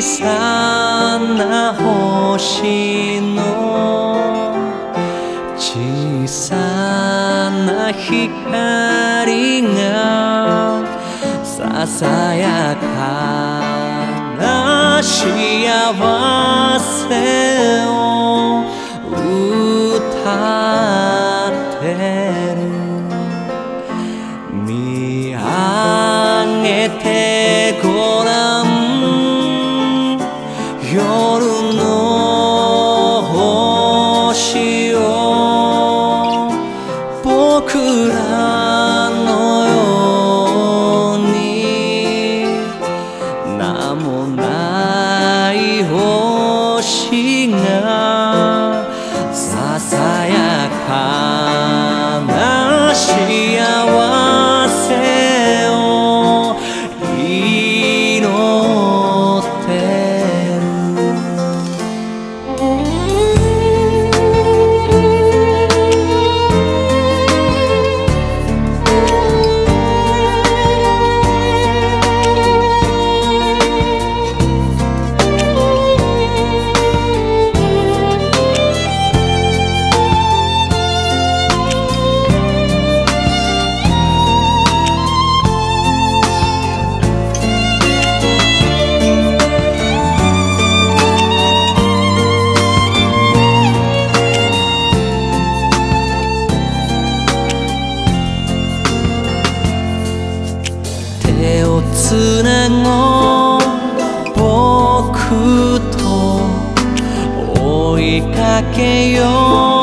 小さな星の小さな光がささやかな幸せを歌う数年後僕と追いかけよう。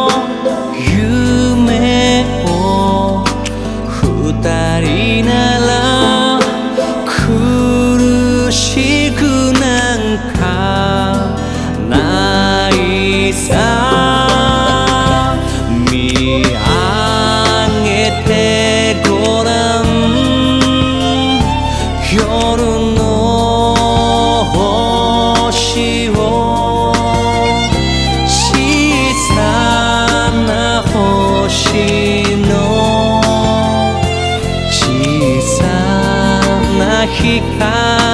光